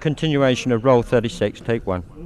continuation of roll 36, take one.